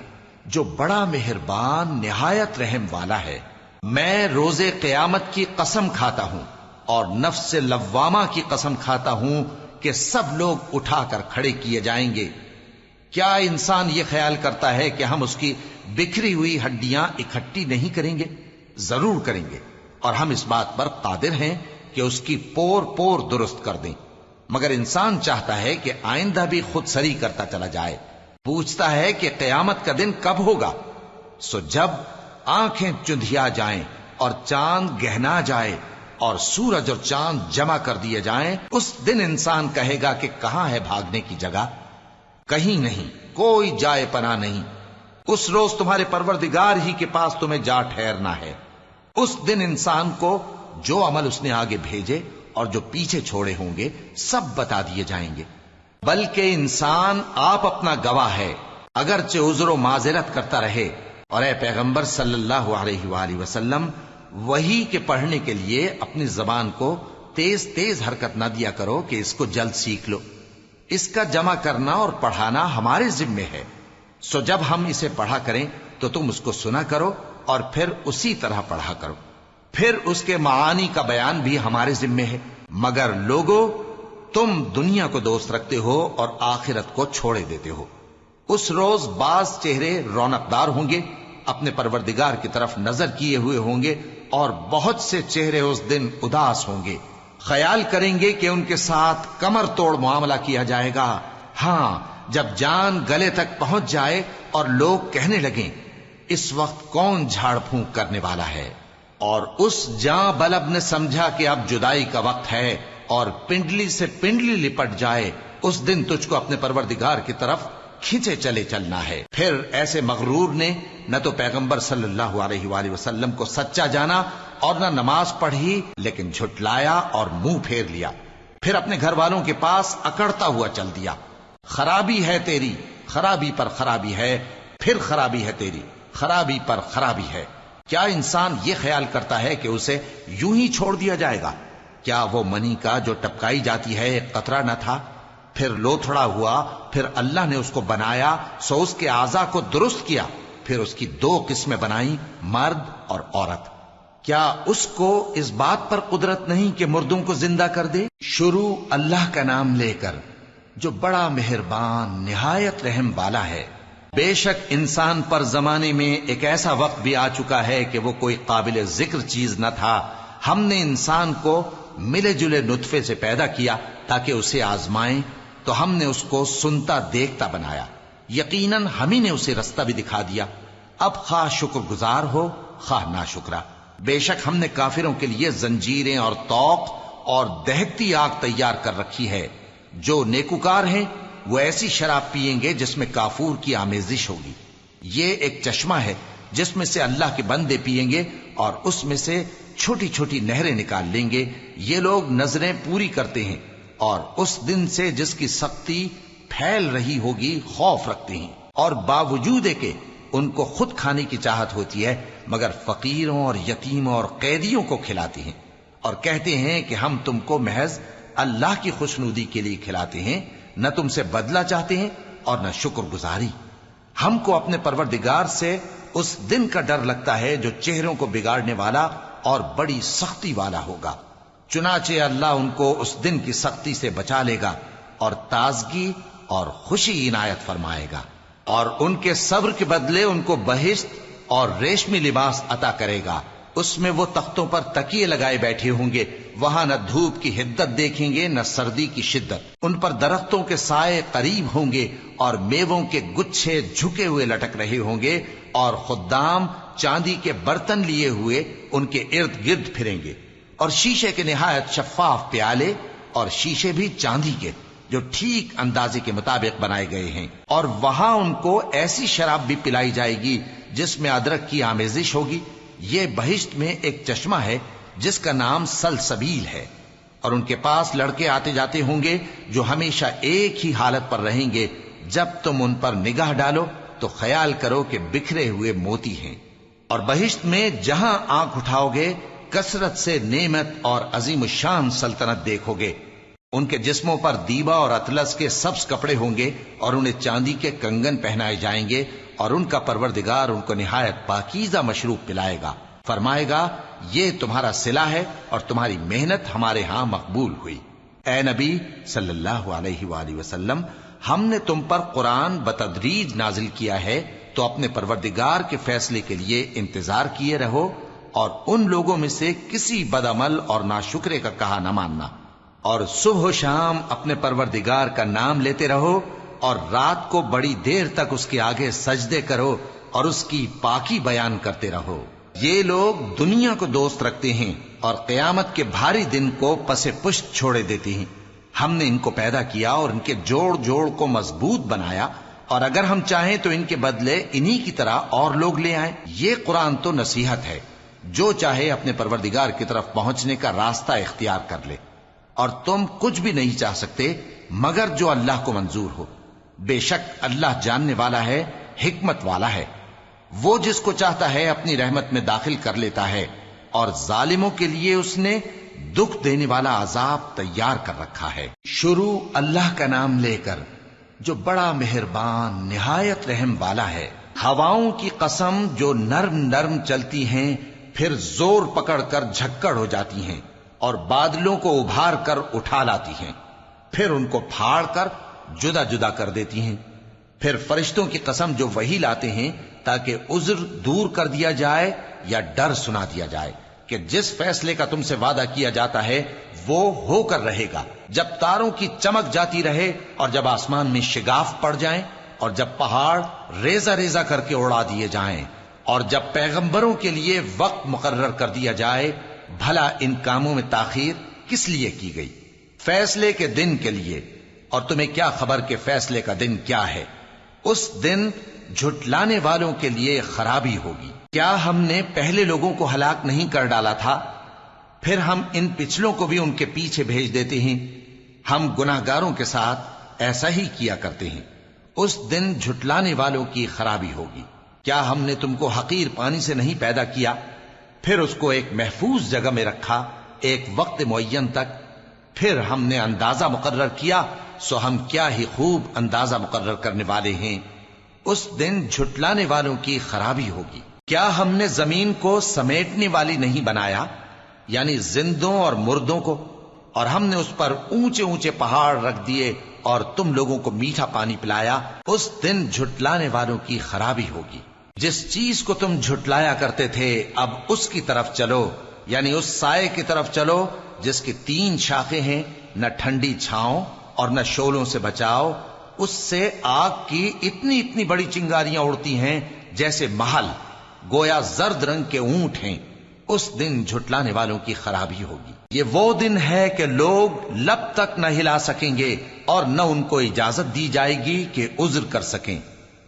جو بڑا مہربان، نہایت رحم والا ہے۔ میں روز قیامت کی قسم کھاتا ہوں اور نفس لوامہ کی قسم کھاتا ہوں کہ سب لوگ اٹھا کر کھڑے کیے جائیں گے۔ کیا انسان یہ خیال کرتا ہے کہ ہم اس کی بکھری ہوئی ہڈیاں اکٹھی نہیں کریں گے؟ ضرور کریں گے۔ اور ہم اس بات پر قادر ہیں کہ اس کی پور پور درست کر دیں۔ مگر انسان چاہتا ہے کہ آئندہ بھی خود سری کرتا چلا جائے۔ پوچھتا ہے کہ قیامت کا دن کب ہوگا۔ سو جب آنکھیں چندھیا جائیں اور چاند گہنا جائے اور سورج اور چاند جمع کر دیے جائیں، اس دن انسان کہے گا کہ کہاں ہے بھاگنے کی جگہ؟ کہیں نہیں، کوئی جائے پنا نہیں۔ اس روز تمہارے پروردگار ہی کے پاس تمہیں جا ٹھہرنا ہے۔ اس دن انسان کو جو عمل اس نے آگے بھیجے اور جو پیچھے چھوڑے ہوں گے، سب بتا دیے جائیں گے۔ بلکہ انسان آپ اپنا گواہ ہے، اگرچہ عذر و معذرت کرتا رہے اور اے پیغمبر صلی اللہ علیہ وآلہ وسلم، وہی کے پڑھنے کے لیے اپنی زبان کو تیز تیز حرکت نہ دیا کرو کہ اس کو جلد سیکھ لو۔ اس کا جمع کرنا اور پڑھانا ہمارے ذمے ہے۔ سو جب ہم اسے پڑھا کریں تو تم اس کو سنا کرو اور پھر اسی طرح پڑھا کرو۔ پھر اس کے معانی کا بیان بھی ہمارے ذمے ہے۔ مگر لوگوں تم دنیا کو دوست رکھتے ہو اور آخرت کو چھوڑے دیتے ہو۔ اس روز بعض چہرے رونقدار ہوں گے۔ اپنے پروردگار کی طرف نظر کیے ہوئے ہوں گے اور بہت سے چہرے اس دن اداس ہوں گے۔ خیال کریں گے کہ ان کے ساتھ کمر توڑ معاملہ کیا جائے گا۔ ہاں جب جان گلے تک پہنچ جائے اور لوگ کہنے لگیں، اس وقت کون جھاڑ پھونک کرنے والا ہے؟ اور اس جاں بلب نے سمجھا کہ اب جدائی کا وقت ہے اور پنڈلی سے پنڈلی لپٹ جائے، اس دن تجھ کو اپنے پروردگار کی طرف کھینچے چلے چلنا ہے۔ پھر ایسے مغرور نے نہ تو پیغمبر صلی اللہ علیہ وآلہ وسلم کو سچا جانا اور نہ نماز پڑھی، لیکن جھٹلایا اور منہ پھیر لیا۔ پھر اپنے گھر والوں کے پاس اکڑتا ہوا چل دیا۔ خرابی ہے تیری، خرابی پر خرابی ہے، پھر خرابی ہے تیری۔ خرابی پر خرابی ہے۔ کیا انسان یہ خیال کرتا ہے کہ اسے یوں ہی چھوڑ دیا جائے گا؟ کیا وہ منی کا جو ٹپکائی جاتی ہے ایک قطرہ نہ تھا؟ پھر لوتھڑا ہوا، پھر اللہ نے اس کو بنایا، سو اس کے آزا کو درست کیا، پھر اس کی دو قسمیں بنائی مرد اور عورت۔ کیا اس کو اس بات پر قدرت نہیں کہ مردوں کو زندہ کر دے؟ شروع اللہ کا نام لے کر، جو بڑا مہربان، نہایت رحم والا ہے۔ بے شک انسان پر زمانے میں ایک ایسا وقت بھی آ چکا ہے کہ وہ کوئی قابل ذکر چیز نہ تھا۔ ہم نے انسان کو ملے جلے نطفے سے پیدا کیا تاکہ اسے آزمائیں۔ تو ہم نے اس کو سنتا دیکھتا بنایا۔ یقیناً ہم ہی نے اسے رستہ بھی دکھا دیا۔ اب خواہ شکر گزار ہو، خواہ نہ شکرا بے شک ہم نے کافروں کے لیے زنجیریں اور توق اور دہتی آگ تیار کر رکھی ہے۔ جو نیکوکار ہیں، وہ ایسی شراب پیئیں گے جس میں کافور کی آمیزش ہوگی۔ یہ ایک چشمہ ہے جس میں سے اللہ کے بندے پیئیں گے اور اس میں سے چھوٹی چھوٹی نہریں نکال لیں گے۔ یہ لوگ نظریں پوری کرتے ہیں۔ اور اس دن سے جس کی سختی پھیل رہی ہوگی خوف رکھتے ہیں۔ اور باوجود کہ ان کو خود کھانے کی چاہت ہوتی ہے، مگر فقیروں اور یتیموں اور قیدیوں کو کھلاتے ہیں۔ اور کہتے ہیں کہ ہم تم کو محض اللہ کی خوشنودی کے لیے کھلاتے ہیں، نہ تم سے بدلہ چاہتے ہیں اور نہ شکر گزاری۔ ہم کو اپنے پروردگار سے اس دن کا ڈر لگتا ہے جو چہروں کو بگاڑنے والا اور بڑی سختی والا ہوگا۔ چنانچہ اللہ ان کو اس دن کی سختی سے بچا لے گا اور تازگی اور خوشی عنایت فرمائے گا اور ان کے صبر کے بدلے ان کو بہشت اور ریشمی لباس عطا کرے گا۔ اس میں وہ تختوں پر تکیے لگائے بیٹھے ہوں گے۔ وہاں نہ دھوپ کی حدت دیکھیں گے، نہ سردی کی شدت۔ ان پر درختوں کے سائے قریب ہوں گے اور میووں کے گچھے جھکے ہوئے لٹک رہے ہوں گے اور خدام چاندی کے برتن لیے ہوئے ان کے ارد گرد پھریں گے۔ اور شیشے کے نہایت شفاف پیالے اور شیشے بھی چاندی کے، جو ٹھیک اندازے کے مطابق بنائے گئے ہیں۔ اور وہاں ان کو ایسی شراب بھی پلائی جائے گی جس میں ادرک کی آمیزش ہوگی۔ یہ بہشت میں ایک چشمہ ہے جس کا نام سلسبیل ہے۔ اور ان کے پاس لڑکے آتے جاتے ہوں گے جو ہمیشہ ایک ہی حالت پر رہیں گے۔ جب تم ان پر نگاہ ڈالو تو خیال کرو کہ بکھرے ہوئے موتی ہیں۔ اور بہشت میں جہاں آنکھ اٹھاؤ گے کثرت سے نعمت اور عظیم الشان سلطنت دیکھو گے۔ ان کے جسموں پر دیبا اور اطلس کے سبز کپڑے ہوں گے اور انہیں چاندی کے کنگن پہنائے جائیں گے اور ان کا پروردگار ان کو نہایت پاکیزہ مشروب پلائے گا۔ فرمائے گا، یہ تمہارا سلا ہے اور تمہاری محنت ہمارے ہاں مقبول ہوئی۔ اے نبی صلی اللہ علیہ وآلہ وسلم، ہم نے تم پر قرآن بتدریج نازل کیا ہے تو اپنے پروردگار کے فیصلے کے لیے انتظار کیے رہو۔ اور ان لوگوں میں سے کسی بدعمل اور ناشکرے کا کہا نہ ماننا۔ اور صبح و شام اپنے پروردگار کا نام لیتے رہو اور رات کو بڑی دیر تک اس کے آگے سجدے کرو اور اس کی پاکی بیان کرتے رہو۔ یہ لوگ دنیا کو دوست رکھتے ہیں اور قیامت کے بھاری دن کو پس پشت چھوڑے دیتے ہیں۔ ہم نے ان کو پیدا کیا اور ان کے جوڑ جوڑ کو مضبوط بنایا۔ اور اگر ہم چاہیں تو ان کے بدلے انہی کی طرح اور لوگ لے آئیں۔ یہ قرآن تو نصیحت ہے۔ جو چاہے اپنے پروردگار کی طرف پہنچنے کا راستہ اختیار کر لے اور تم کچھ بھی نہیں چاہ سکتے مگر جو اللہ کو منظور ہو۔ بے شک اللہ جاننے والا ہے، حکمت والا ہے۔ وہ جس کو چاہتا ہے اپنی رحمت میں داخل کر لیتا ہے اور ظالموں کے لیے اس نے دکھ دینے والا عذاب تیار کر رکھا ہے۔ شروع اللہ کا نام لے کر جو بڑا مہربان، نہایت رحم والا ہے۔ ہواؤں کی قسم جو نرم نرم چلتی ہیں پھر زور پکڑ کر جھکڑ ہو جاتی ہیں اور بادلوں کو ابھار کر اٹھا لاتی ہیں۔ پھر ان کو پھاڑ کر جدا جدا کر دیتی ہیں۔ پھر فرشتوں کی قسم جو وہی لاتے ہیں تاکہ عذر دور کر دیا جائے یا ڈر سنا دیا جائے کہ جس فیصلے کا تم سے وعدہ کیا جاتا ہے وہ ہو کر رہے گا۔ جب تاروں کی چمک جاتی رہے اور جب آسمان میں شگاف پڑ جائیں اور جب پہاڑ ریزا ریزا کر کے اڑا دیے جائیں اور جب پیغمبروں کے لیے وقت مقرر کر دیا جائے، بھلا ان کاموں میں تاخیر کس لیے کی گئی؟ فیصلے کے دن کے لیے۔ اور تمہیں کیا خبر کہ فیصلے کا دن کیا ہے؟ اس دن جھٹلانے والوں کے لیے خرابی ہوگی۔ کیا ہم نے پہلے لوگوں کو ہلاک نہیں کر ڈالا تھا؟ پھر ہم ان پچھلوں کو بھی ان کے پیچھے بھیج دیتے ہیں۔ ہم گناہ گاروں کے ساتھ ایسا ہی کیا کرتے ہیں۔ اس دن جھٹلانے والوں کی خرابی ہوگی۔ کیا ہم نے تم کو حقیر پانی سے نہیں پیدا کیا؟ پھر اس کو ایک محفوظ جگہ میں رکھا، ایک وقت معین تک۔ پھر ہم نے اندازہ مقرر کیا، سو ہم کیا ہی خوب اندازہ مقرر کرنے والے ہیں۔ اس دن جھٹلانے والوں کی خرابی ہوگی۔ کیا ہم نے زمین کو سمیٹنے والی نہیں بنایا؟ یعنی زندوں اور مردوں کو؟ اور ہم نے اس پر اونچے اونچے پہاڑ رکھ دیے اور تم لوگوں کو میٹھا پانی پلایا، اس دن جھٹلانے والوں کی خرابی ہوگی۔ جس چیز کو تم جھٹلایا کرتے تھے، اب اس کی طرف چلو یعنی اس سائے کی طرف چلو، جس کی تین شاخیں ہیں، نہ ٹھنڈی چھاؤں اور نہ شولوں سے بچاؤ۔ اس سے آگ کی اتنی اتنی بڑی چنگاریاں اڑتی ہیں جیسے محل، گویا زرد رنگ کے اونٹ ہیں۔ اس دن جھٹلانے والوں کی خرابی ہوگی۔ یہ وہ دن ہے کہ لوگ لب تک نہ ہلا سکیں گے اور نہ ان کو اجازت دی جائے گی کہ عذر کر سکیں۔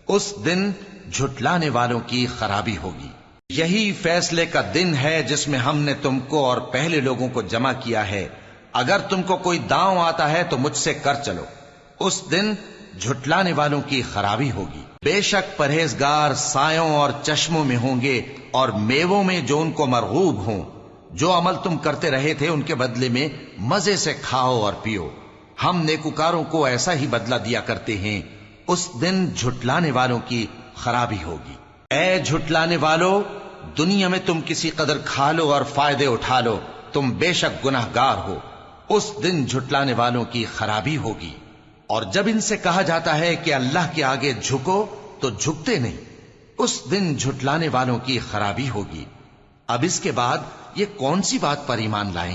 اس دن جھٹلانے والوں کی خرابی ہوگی۔ یہی فیصلے کا دن ہے جس میں ہم نے تم کو اور پہلے لوگوں کو جمع کیا ہے۔ اگر تم کو کوئی داؤں آتا ہے تو مجھ سے کر چلو۔ اس دن جھٹلانے والوں کی خرابی ہوگی۔ بے شک پرہیزگار سایوں اور چشموں میں ہوں گے اور میووں میں جو ان کو مرغوب ہوں، جو عمل تم کرتے رہے تھے ان کے بدلے میں مزے سے کھاؤ اور پیو۔ ہم نیکوکاروں کو ایسا ہی بدلہ دیا کرتے ہیں، اس دن جھٹلانے والوں کی خرابی ہوگی۔ اے جھٹلانے والو، دنیا میں تم کسی قدر کھا لو اور فائدے اٹھا لو تم بے شک گناہ گار ہو۔ اس دن جھٹلانے والوں کی خرابی ہوگی۔ اور جب ان سے کہا جاتا ہے کہ اللہ کے آگے جھکو، تو جھکتے نہیں۔ اس دن جھٹلانے والوں کی خرابی ہوگی۔ اب اس کے بعد یہ کون سی بات پر ایمان لائیں؟